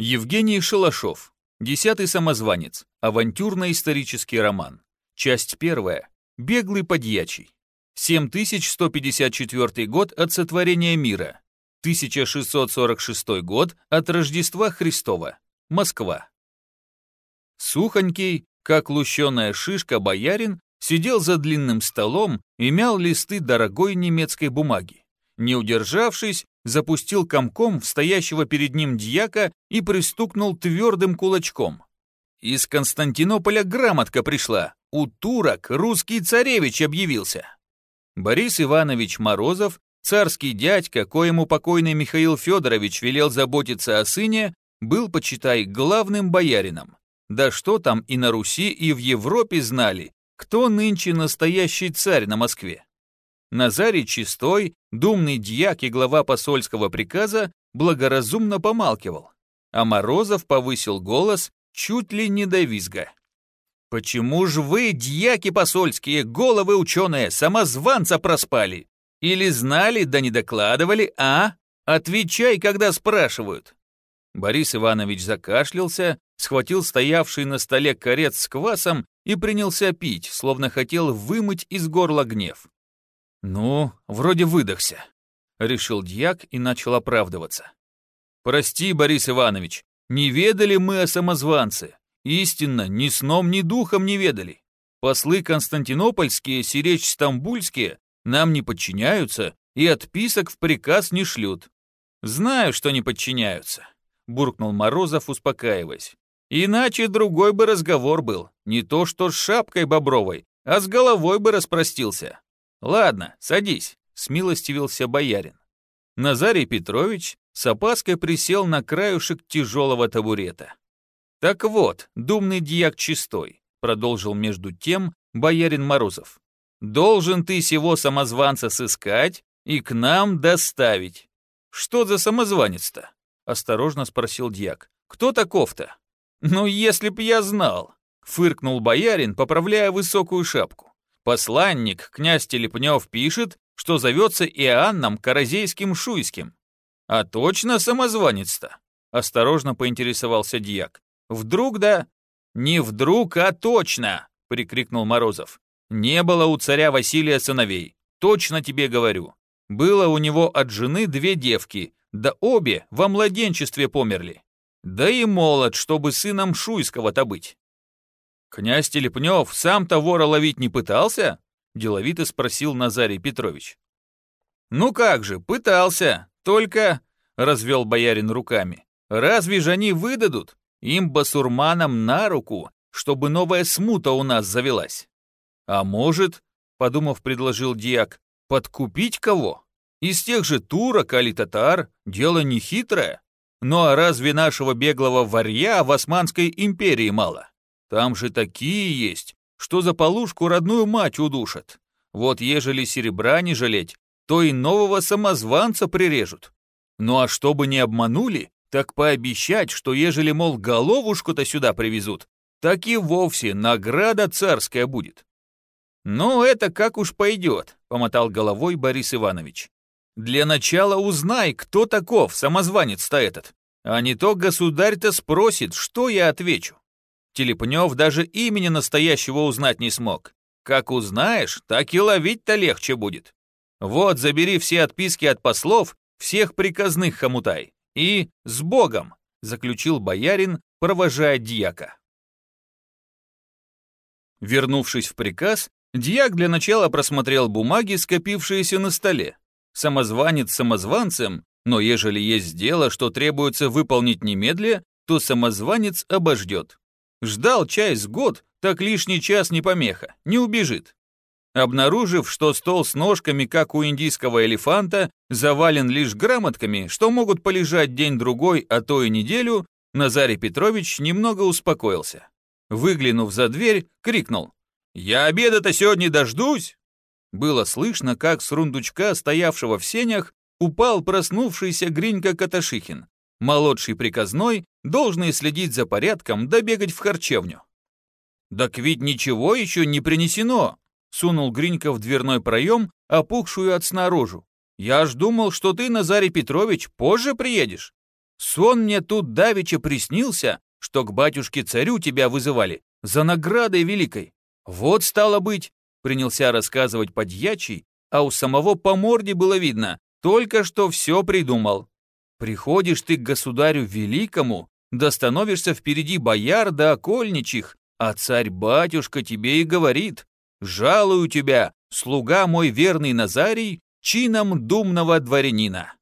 Евгений Шалашов. Десятый самозванец. Авантюрно-исторический роман. Часть первая. Беглый подьячий. 7154 год от сотворения мира. 1646 год от Рождества Христова. Москва. Сухонький, как лущеная шишка боярин, сидел за длинным столом и мял листы дорогой немецкой бумаги. Не удержавшись, запустил комком в стоящего перед ним дьяка и пристукнул твердым кулачком. Из Константинополя грамотка пришла. У турок русский царевич объявился. Борис Иванович Морозов, царский дядька, коему покойный Михаил Федорович велел заботиться о сыне, был, почитай, главным боярином. Да что там и на Руси, и в Европе знали, кто нынче настоящий царь на Москве. Назарий Чистой, думный дьяк и глава посольского приказа, благоразумно помалкивал, а Морозов повысил голос чуть ли не до визга. «Почему ж вы, дьяки посольские, головы ученые, самозванца проспали? Или знали, да не докладывали, а? Отвечай, когда спрашивают!» Борис Иванович закашлялся, схватил стоявший на столе корец с квасом и принялся пить, словно хотел вымыть из горла гнев. «Ну, вроде выдохся», — решил дьяк и начал оправдываться. «Прости, Борис Иванович, не ведали мы о самозванце. Истинно, ни сном, ни духом не ведали. Послы константинопольские, сиречь стамбульские нам не подчиняются и отписок в приказ не шлют. Знаю, что не подчиняются», — буркнул Морозов, успокаиваясь. «Иначе другой бы разговор был, не то что с шапкой бобровой, а с головой бы распростился. «Ладно, садись», — смилостивился боярин. Назарий Петрович с опаской присел на краюшек тяжелого табурета. «Так вот, думный дьяк чистой», — продолжил между тем боярин Морозов. «Должен ты сего самозванца сыскать и к нам доставить». «Что за самозванец-то?» — осторожно спросил дьяк. «Кто таков-то?» «Ну, если б я знал», — фыркнул боярин, поправляя высокую шапку. Посланник, князь Телепнев, пишет, что зовется Иоанном Каразейским Шуйским. А точно самозванец-то? Осторожно поинтересовался дьяк. Вдруг да? Не вдруг, а точно, прикрикнул Морозов. Не было у царя Василия сыновей. Точно тебе говорю. Было у него от жены две девки, да обе во младенчестве померли. Да и молод, чтобы сыном Шуйского-то быть. «Князь Телепнев сам-то вора ловить не пытался?» – деловито спросил Назарий Петрович. «Ну как же, пытался, только...» – развел боярин руками. «Разве же они выдадут? Им, басурманам, на руку, чтобы новая смута у нас завелась. А может, — подумав, предложил диак, — подкупить кого? Из тех же турок али татар дело не хитрое. Ну а разве нашего беглого варья в Османской империи мало? Там же такие есть, что за полушку родную мать удушат. Вот ежели серебра не жалеть, то и нового самозванца прирежут. Ну а чтобы не обманули, так пообещать, что ежели, мол, головушку-то сюда привезут, так и вовсе награда царская будет. «Ну, это как уж пойдет», — помотал головой Борис Иванович. «Для начала узнай, кто таков самозванец-то этот, а не то государь-то спросит, что я отвечу». Телепнев даже имени настоящего узнать не смог. Как узнаешь, так и ловить-то легче будет. Вот, забери все отписки от послов, всех приказных хомутай. И с Богом, заключил боярин, провожая дьяка. Вернувшись в приказ, дьяк для начала просмотрел бумаги, скопившиеся на столе. Самозванец самозванцем, но ежели есть дело, что требуется выполнить немедля, то самозванец обождет. Ждал чай год, так лишний час не помеха, не убежит. Обнаружив, что стол с ножками, как у индийского элефанта, завален лишь грамотками, что могут полежать день-другой, а то и неделю, Назарий Петрович немного успокоился. Выглянув за дверь, крикнул «Я обеда-то сегодня дождусь!» Было слышно, как с рундучка, стоявшего в сенях, упал проснувшийся Гринька Каташихин, Молодший приказной, должный следить за порядком да бегать в харчевню. «Так ведь ничего еще не принесено!» Сунул Гринька в дверной проем, опухшую от сна рожу. «Я ж думал, что ты, Назарий Петрович, позже приедешь». Сон мне тут давеча приснился, что к батюшке-царю тебя вызывали за наградой великой. Вот стало быть, принялся рассказывать подьячий, а у самого по морде было видно, только что все придумал. Приходишь ты к государю великому, да становишься впереди бояр да окольничих, а царь-батюшка тебе и говорит, «Жалую тебя, слуга мой верный Назарий, чином думного дворянина».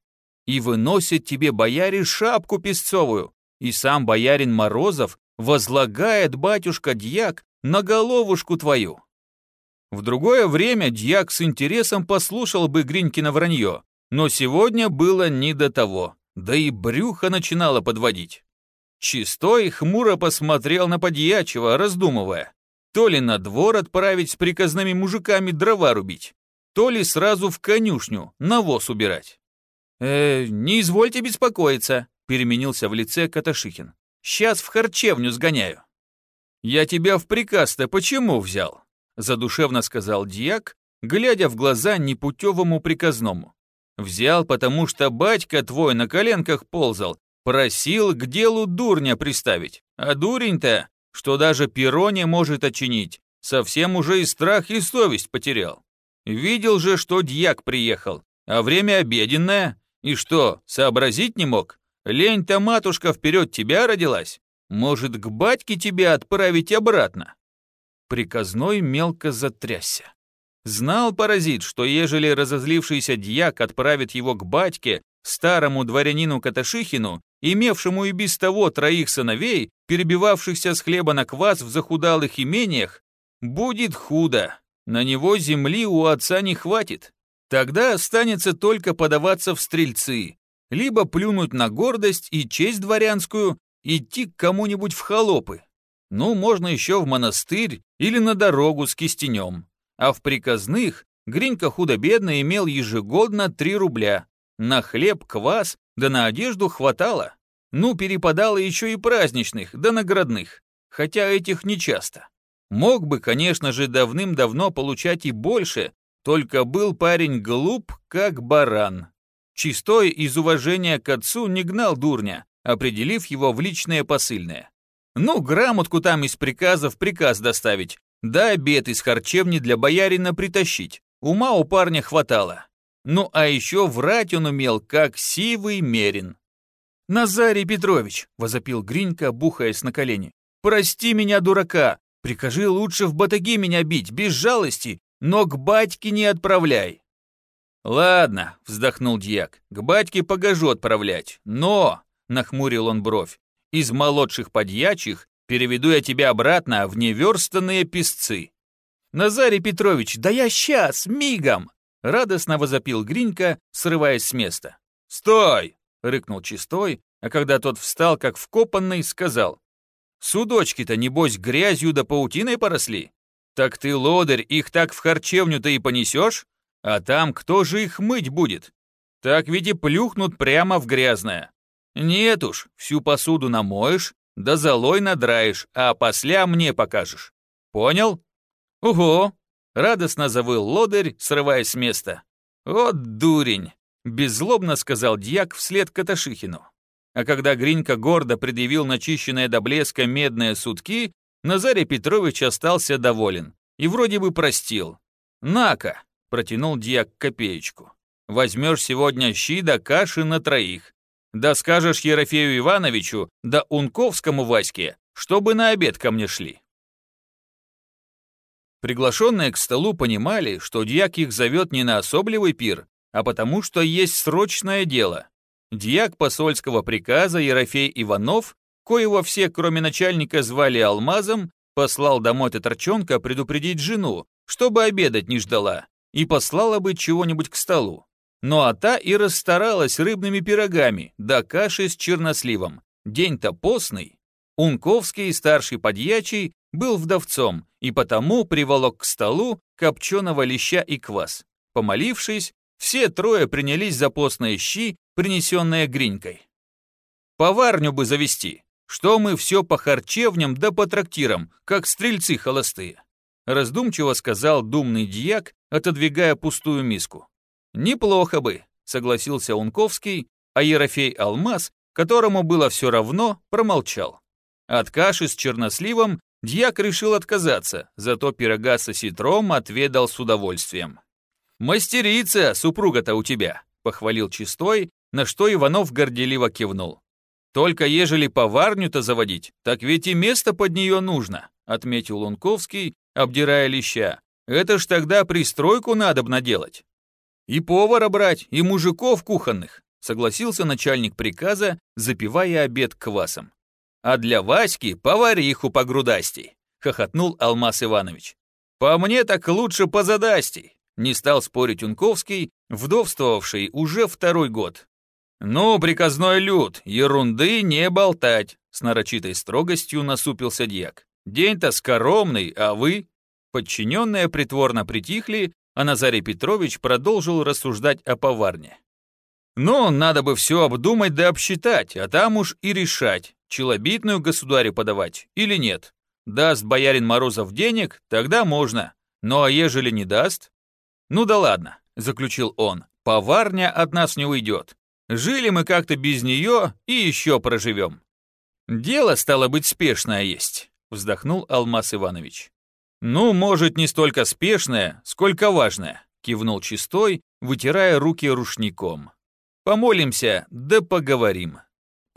И выносит тебе бояре шапку песцовую, и сам боярин Морозов возлагает батюшка-дьяк на головушку твою. В другое время дьяк с интересом послушал бы Гринькино вранье, но сегодня было не до того, да и брюхо начинало подводить. Чистой хмуро посмотрел на подьячего, раздумывая, то ли на двор отправить с приказными мужиками дрова рубить, то ли сразу в конюшню навоз убирать. «Э, не извольте беспокоиться», — переменился в лице Каташихин. «Сейчас в харчевню сгоняю». «Я тебя в приказ-то почему взял?» — задушевно сказал дьяк, глядя в глаза непутевому приказному. «Взял, потому что батька твой на коленках ползал, просил к делу дурня приставить, а дурень-то что даже перо не может очинить, совсем уже и страх, и совесть потерял. Видел же, что дьяк приехал, а время обеденное, и что, сообразить не мог? Лень-то матушка вперед тебя родилась, может, к батьке тебя отправить обратно?» Приказной мелко затрясся. Знал паразит, что ежели разозлившийся дьяк отправит его к батьке, старому дворянину Каташихину, имевшему и без того троих сыновей, перебивавшихся с хлеба на квас в захудалых имениях, будет худо. На него земли у отца не хватит. Тогда останется только подаваться в стрельцы, либо плюнуть на гордость и честь дворянскую, идти к кому-нибудь в холопы. Ну, можно еще в монастырь или на дорогу с кистенем. А в приказных Гринька худо-бедно имел ежегодно 3 рубля. На хлеб, квас, да на одежду хватало. Ну, перепадало еще и праздничных, да наградных, хотя этих нечасто. Мог бы, конечно же, давным-давно получать и больше, только был парень глуп, как баран. Чистой из уважения к отцу не гнал дурня, определив его в личное посыльное. Ну, грамотку там из приказов приказ доставить, да обед из харчевни для боярина притащить. Ума у парня хватало. Ну, а еще врать он умел, как сивый мерин. «Назарий Петрович!» — возопил Гринька, бухаясь на колени. «Прости меня, дурака! Прикажи лучше в батаги меня бить, без жалости, но к батьке не отправляй!» «Ладно», — вздохнул дьяк, — «к батьке погожу отправлять, но...» — нахмурил он бровь. «Из молодших подьячих переведу я тебя обратно в неверстанные песцы». «Назарий Петрович, да я сейчас, мигом!» — радостно возопил Гринька, срываясь с места. «Стой!» — рыкнул Чистой, а когда тот встал, как вкопанный, сказал. «Судочки-то, небось, грязью да паутиной поросли? Так ты, лодырь, их так в харчевню-то и понесешь? А там кто же их мыть будет? Так ведь и плюхнут прямо в грязное. Нет уж, всю посуду намоешь, да золой надраешь, а после мне покажешь. Понял? Ого! Радостно завыл лодырь, срываясь с места. Вот дурень! Беззлобно сказал дьяк вслед Каташихину. А когда Гринька гордо предъявил начищенные до блеска медные сутки, Назарий Петрович остался доволен и вроде бы простил. «На-ка!» — протянул дьяк копеечку. «Возьмешь сегодня щи да каши на троих. Да скажешь Ерофею Ивановичу да Унковскому Ваське, чтобы на обед ко мне шли». Приглашенные к столу понимали, что дьяк их зовет не на особливый пир, а потому что есть срочное дело. Дьяк посольского приказа Ерофей Иванов, коего все, кроме начальника, звали Алмазом, послал домой Татарчонка предупредить жену, чтобы обедать не ждала, и послала бы чего-нибудь к столу. Ну а та и расстаралась рыбными пирогами, да кашей с черносливом. День-то постный. Унковский, старший подьячий, был вдовцом и потому приволок к столу копченого леща и квас. Помолившись, все трое принялись за постные щи, принесенные гринькой. Поварню бы завести, что мы все по харчевням да по трактирам, как стрельцы холостые. Раздумчиво сказал думный дьяк, отодвигая пустую миску. Неплохо бы, согласился Унковский, а Ерофей Алмаз которому было все равно, промолчал. От каши с черносливом дьяк решил отказаться, зато пирога со ситром отведал с удовольствием. «Мастерица, супруга-то у тебя», — похвалил Чистой, на что Иванов горделиво кивнул. «Только ежели поварню-то заводить, так ведь и место под нее нужно», — отметил Лунковский, обдирая леща. «Это ж тогда пристройку надо б наделать». «И повара брать, и мужиков кухонных», — согласился начальник приказа, запивая обед квасом. «А для Васьки повариху по грудастей», — хохотнул Алмаз Иванович. «По мне так лучше по задастей», — не стал спорить Унковский, вдовствовавший уже второй год. «Ну, приказной люд, ерунды не болтать», — с нарочитой строгостью насупился дьяк. «День-то скоромный, а вы...» Подчиненные притворно притихли, а Назарий Петрович продолжил рассуждать о поварне. «Ну, надо бы все обдумать да обсчитать, а там уж и решать, челобитную государю подавать или нет. Даст боярин Морозов денег, тогда можно. Ну а ежели не даст? Ну да ладно, заключил он, поварня от нас не уйдет. Жили мы как-то без нее и еще проживем. Дело стало быть спешное есть, вздохнул Алмаз Иванович. Ну, может, не столько спешное, сколько важное, кивнул Чистой, вытирая руки рушником. Помолимся, да поговорим.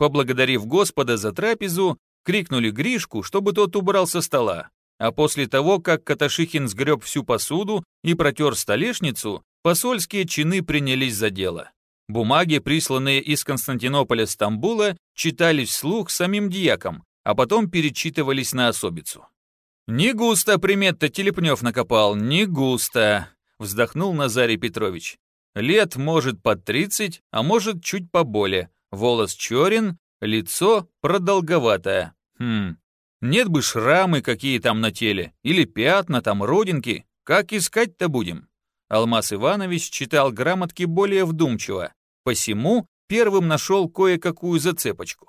Поблагодарив Господа за трапезу, крикнули Гришку, чтобы тот убрал со стола. А после того, как Каташихин сгреб всю посуду и протер столешницу, посольские чины принялись за дело. Бумаги, присланные из Константинополя Стамбула, читались вслух самим дьяком, а потом перечитывались на особицу. «Не густо примет-то Телепнев накопал, не густо», вздохнул Назарий Петрович. «Лет, может, под тридцать, а может, чуть поболее, волос черен, лицо продолговатое. Хм, нет бы шрамы какие там на теле, или пятна там, родинки, как искать-то будем? Алмаз Иванович читал грамотки более вдумчиво, посему первым нашел кое-какую зацепочку.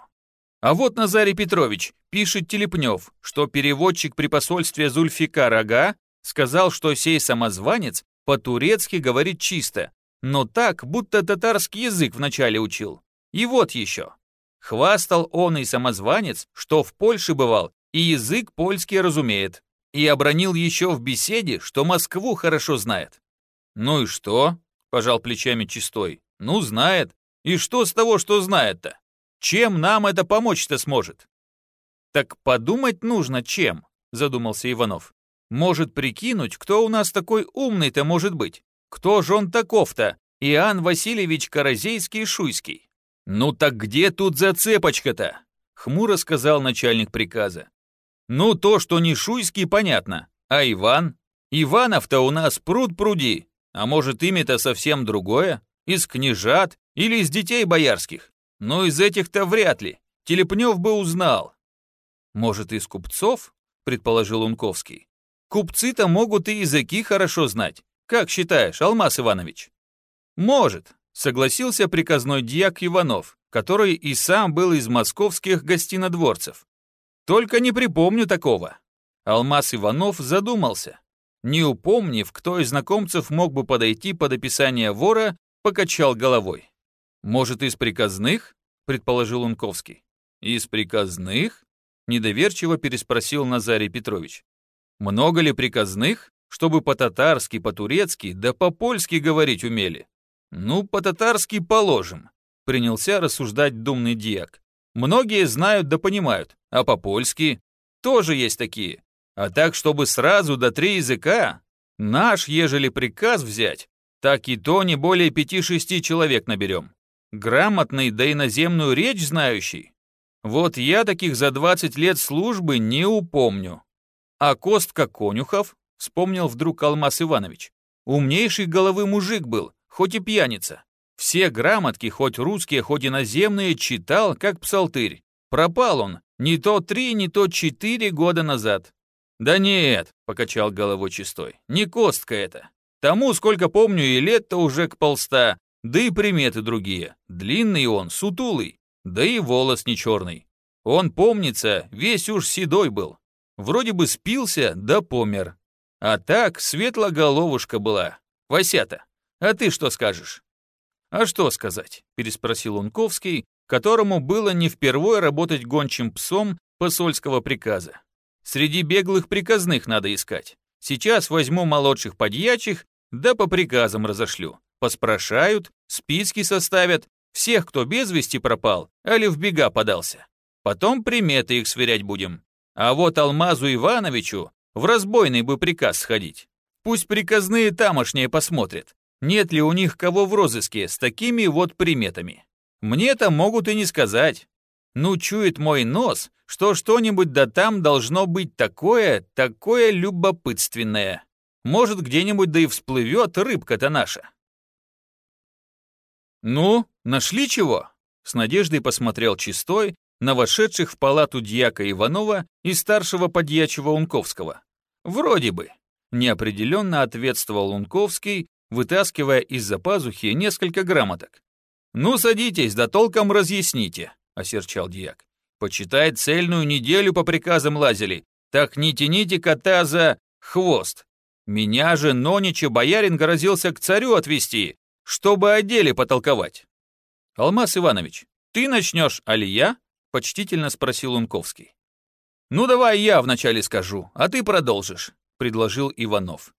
А вот Назарий Петрович, пишет Телепнев, что переводчик при посольстве Зульфикар Ага сказал, что сей самозванец по-турецки говорит чисто, но так, будто татарский язык вначале учил. И вот еще. Хвастал он и самозванец, что в Польше бывал и язык польский разумеет. И обронил еще в беседе, что Москву хорошо знает. «Ну и что?» – пожал плечами Чистой. «Ну, знает. И что с того, что знает-то? Чем нам это помочь-то сможет?» «Так подумать нужно, чем?» – задумался Иванов. «Может прикинуть, кто у нас такой умный-то может быть? Кто же он таков-то? Иоанн Васильевич Каразейский-Шуйский?» «Ну так где тут зацепочка-то?» — хмуро сказал начальник приказа. «Ну, то, что не Шуйский, понятно. А Иван? Иванов-то у нас пруд пруди. А может, имя-то совсем другое? Из княжат или из детей боярских? Ну, из этих-то вряд ли. Телепнев бы узнал». «Может, из купцов?» — предположил Унковский. «Купцы-то могут и языки хорошо знать. Как считаешь, Алмаз Иванович?» «Может», согласился приказной дьяк Иванов, который и сам был из московских гостинодворцев. Только не припомню такого. Алмаз Иванов задумался. Не упомнив, кто из знакомцев мог бы подойти под описание вора, покачал головой. «Может, из приказных?» — предположил Унковский. «Из приказных?» — недоверчиво переспросил Назарий Петрович. «Много ли приказных, чтобы по-татарски, по-турецки, да по-польски говорить умели?» «Ну, по-татарски положим», — принялся рассуждать думный диак. «Многие знают да понимают, а по-польски тоже есть такие. А так, чтобы сразу до три языка, наш, ежели приказ взять, так и то не более пяти-шести человек наберем. Грамотный да иноземную речь знающий. Вот я таких за 20 лет службы не упомню. А Костка Конюхов, вспомнил вдруг Алмаз Иванович, умнейший головы мужик был, хоть и пьяница. Все грамотки, хоть русские, хоть иноземные, читал, как псалтырь. Пропал он, не то три, не то четыре года назад. «Да нет», — покачал головой чистой, — «не костка это. Тому, сколько помню, и лет-то уже к полста, да и приметы другие. Длинный он, сутулый, да и волос не черный. Он, помнится, весь уж седой был. Вроде бы спился, да помер. А так светлоголовушка была. Васята. А ты что скажешь?» «А что сказать?» – переспросил Унковский, которому было не впервые работать гончим псом посольского приказа. Среди беглых приказных надо искать. Сейчас возьму молодших подьячих, да по приказам разошлю. Поспрашают, списки составят, всех, кто без вести пропал, али в бега подался. Потом приметы их сверять будем. А вот Алмазу Ивановичу в разбойный бы приказ сходить. Пусть приказные тамошние посмотрят, нет ли у них кого в розыске с такими вот приметами. Мне-то могут и не сказать. Ну, чует мой нос, что что-нибудь да там должно быть такое, такое любопытственное. Может, где-нибудь да и всплывет рыбка-то наша. «Ну, нашли чего?» С надеждой посмотрел Чистой на вошедших в палату дьяка Иванова и старшего подьячего Унковского. «Вроде бы», — неопределенно ответствовал Унковский, вытаскивая из-за пазухи несколько грамоток. «Ну, садитесь, да толком разъясните», — осерчал дьяк. «Почитай цельную неделю по приказам лазили, так не тяните кота за хвост. Меня же Нонича боярин грозился к царю отвести, чтобы о деле потолковать». «Алмаз Иванович, ты начнешь, али я?» — почтительно спросил Унковский. «Ну давай я вначале скажу, а ты продолжишь», — предложил Иванов.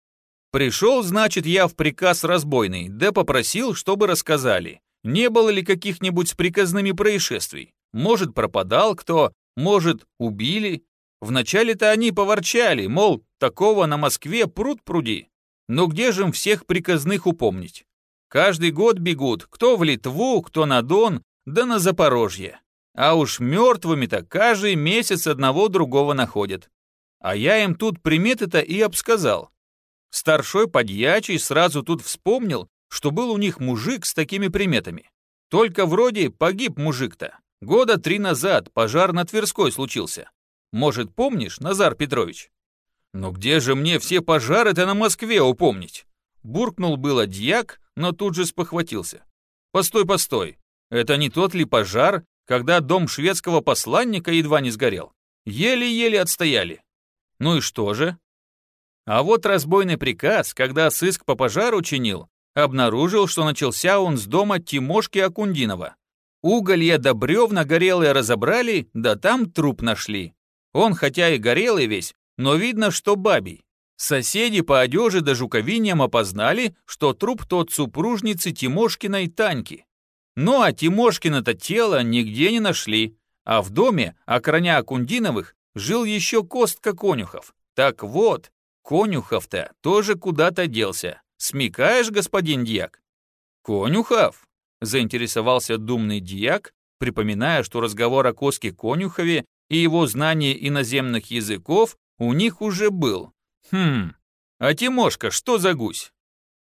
«Пришел, значит, я в приказ разбойный, да попросил, чтобы рассказали, не было ли каких-нибудь с приказными происшествий. Может, пропадал кто, может, убили. Вначале-то они поворчали, мол, такого на Москве пруд пруди. Но где же им всех приказных упомнить? Каждый год бегут, кто в Литву, кто на Дон, да на Запорожье. А уж мертвыми-то каждый месяц одного другого находят. А я им тут приметы-то и обсказал. Старшой подьячий сразу тут вспомнил, что был у них мужик с такими приметами. Только вроде погиб мужик-то. Года три назад пожар на Тверской случился. Может, помнишь, Назар Петрович? Но где же мне все пожары-то на Москве упомнить? Буркнул было дьяк, но тут же спохватился. Постой, постой, это не тот ли пожар, когда дом шведского посланника едва не сгорел. Еле-еле отстояли. Ну и что же? А вот разбойный приказ, когда сыск по пожару чинил, обнаружил, что начался он с дома Тимошки Акундинова. Уголья да бревна горелые разобрали, да там труп нашли. Он хотя и горелый весь, но видно, что бабий. Соседи по одежде да жуковиням опознали, что труп тот супружницы Тимошкиной Таньки. Ну а Тимошкина-то тело нигде не нашли, а в доме, окроня Акундиновых, жил еще Костка Конюхов. Так вот, Конюхов-то тоже куда-то делся. Смекаешь, господин дьяк? Конюхов? Заинтересовался думный дьяк, припоминая, что разговор о Коске Конюхове и его знании иноземных языков у них уже был. Хм, а Тимошка что за гусь?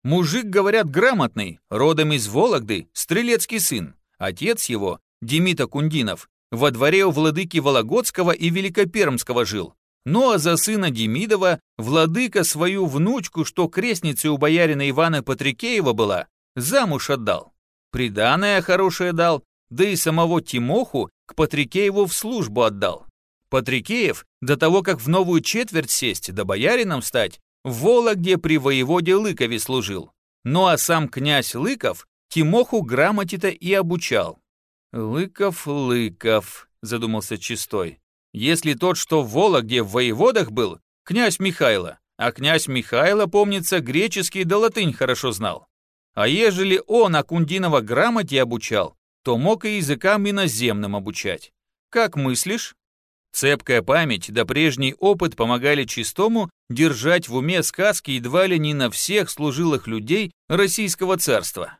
Мужик, говорят, грамотный, родом из Вологды, стрелецкий сын. Отец его, Демита Кундинов, во дворе у владыки Вологодского и Великопермского жил. Ну а за сына Демидова владыка свою внучку, что крестницей у боярина Ивана Патрикеева была, замуж отдал. Приданное хорошее дал, да и самого Тимоху к Патрикееву в службу отдал. Патрикеев, до того, как в новую четверть сесть, да боярином стать, в Вологде при воеводе Лыкове служил. Ну а сам князь Лыков Тимоху грамоте-то и обучал. «Лыков, Лыков», — задумался Чистой. «Если тот, что в Вологде в воеводах был, князь Михайло, а князь Михайло, помнится, греческий да латынь хорошо знал. А ежели он Акундинова грамоте обучал, то мог и языкам иноземным обучать. Как мыслишь?» Цепкая память да прежний опыт помогали Чистому держать в уме сказки едва ли не на всех служилых людей Российского царства.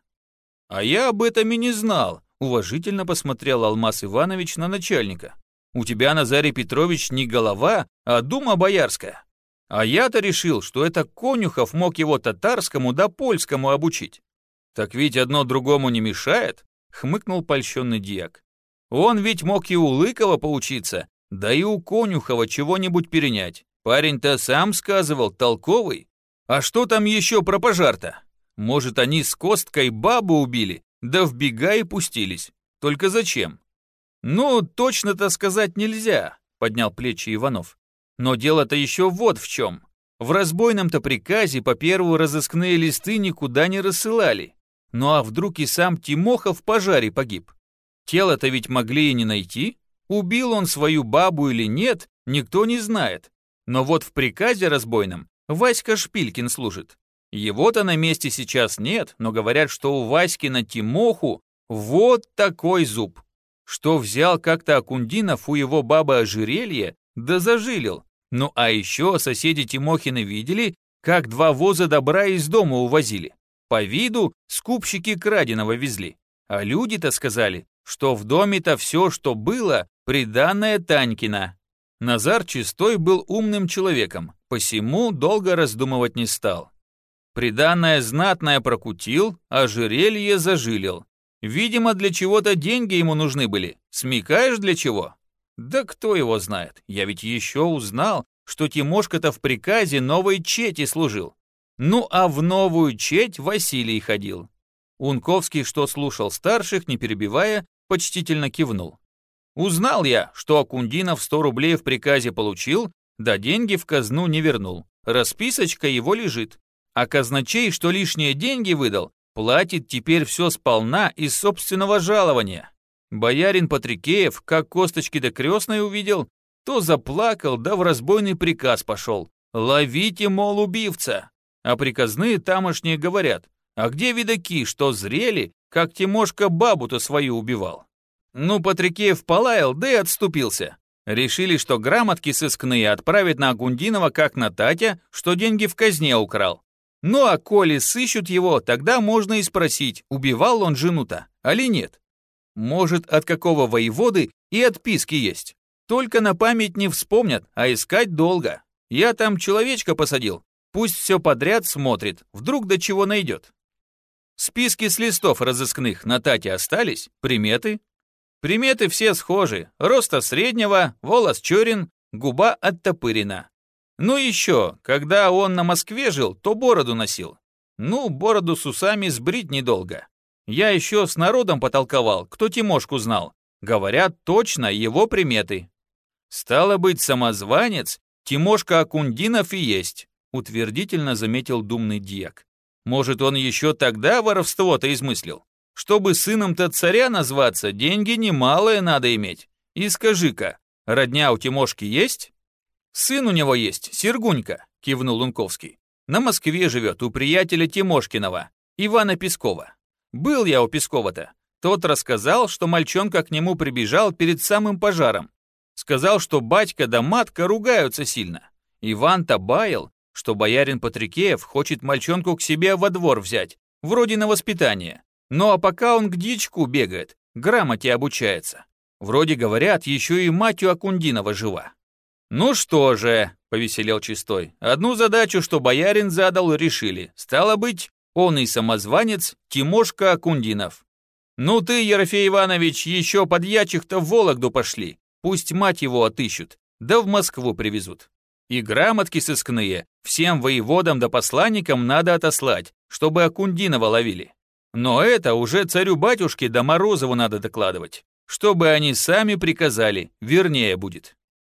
«А я об этом и не знал», — уважительно посмотрел Алмаз Иванович на начальника. «У тебя, Назарий Петрович, не голова, а дума боярская. А я-то решил, что это Конюхов мог его татарскому да польскому обучить». «Так ведь одно другому не мешает», — хмыкнул польщенный дьяк. «Он ведь мог и у Лыкова поучиться, да и у Конюхова чего-нибудь перенять. Парень-то сам сказывал, толковый. А что там еще про пожар-то? Может, они с Косткой бабу убили, да в бега и пустились. Только зачем? Ну, точно-то сказать нельзя, поднял плечи Иванов. Но дело-то еще вот в чем. В разбойном-то приказе по первую разыскные листы никуда не рассылали. Ну а вдруг и сам Тимоха в пожаре погиб? Тело-то ведь могли и не найти. Убил он свою бабу или нет, никто не знает. Но вот в приказе разбойном Васька Шпилькин служит. Его-то на месте сейчас нет, но говорят, что у Васьки на Тимоху вот такой зуб. Что взял как-то Акундинов у его бабы ожерелье, да зажилил. Ну а еще соседи Тимохины видели, как два воза добра из дома увозили. По виду скупщики краденого везли. А люди-то сказали, что в доме-то все, что было, приданное Танькина. Назар Чистой был умным человеком, посему долго раздумывать не стал. Приданное знатное прокутил, а жерелье зажилил. Видимо, для чего-то деньги ему нужны были. Смекаешь, для чего? Да кто его знает, я ведь еще узнал, что Тимошка-то в приказе новой чети служил. Ну а в новую четь Василий ходил. Унковский, что слушал старших, не перебивая, почтительно кивнул. Узнал я, что Акундинов 100 рублей в приказе получил, да деньги в казну не вернул. Расписочка его лежит. А казначей, что лишние деньги выдал, платит теперь все сполна из собственного жалования. Боярин Патрикеев, как косточки до крестной увидел, то заплакал, да в разбойный приказ пошел. «Ловите, мол, убивца!» А приказные тамошние говорят, а где видаки, что зрели, как Тимошка бабу-то свою убивал? Ну, Патрикеев полаял, да и отступился. Решили, что грамотки сыскные отправят на Агундинова, как на Татя, что деньги в казне украл. Ну а коли сыщут его, тогда можно и спросить, убивал он жену-то, али нет. Может, от какого воеводы и отписки есть. Только на память не вспомнят, а искать долго. Я там человечка посадил, пусть все подряд смотрит, вдруг до чего найдет. Списки с листов разыскных на Тате остались, приметы. Приметы все схожи, роста среднего, волос черен, губа оттопырена. Ну еще, когда он на Москве жил, то бороду носил. Ну, бороду с усами сбрить недолго. Я еще с народом потолковал, кто Тимошку знал. Говорят, точно его приметы. Стало быть, самозванец Тимошка Акундинов и есть, утвердительно заметил думный дьяк. Может, он еще тогда воровство-то измыслил? Чтобы сыном-то царя назваться, деньги немалые надо иметь. И скажи-ка, родня у Тимошки есть? «Сын у него есть, Сергунька», — кивнул Лунковский. «На Москве живет у приятеля Тимошкинова, Ивана Пескова. Был я у Пескова-то. Тот рассказал, что мальчонка к нему прибежал перед самым пожаром. Сказал, что батька да матка ругаются сильно. Иван-то баял, что боярин Патрикеев хочет мальчонку к себе во двор взять, вроде на воспитание. Ну а пока он к дичку бегает, грамоте обучается. Вроде говорят, еще и мать у Акундинова жива. «Ну что же», — повеселел Чистой, — «одну задачу, что боярин задал, решили. Стало быть, он и самозванец Тимошка Акундинов. Ну ты, Ерофей Иванович, еще под ячих-то в Вологду пошли. Пусть мать его отыщут, да в Москву привезут. И грамотки сыскные всем воеводам да посланникам надо отослать, чтобы Акундинова ловили. Но это уже царю-батюшке да Морозову надо докладывать, чтобы они сами приказали, вернее будет».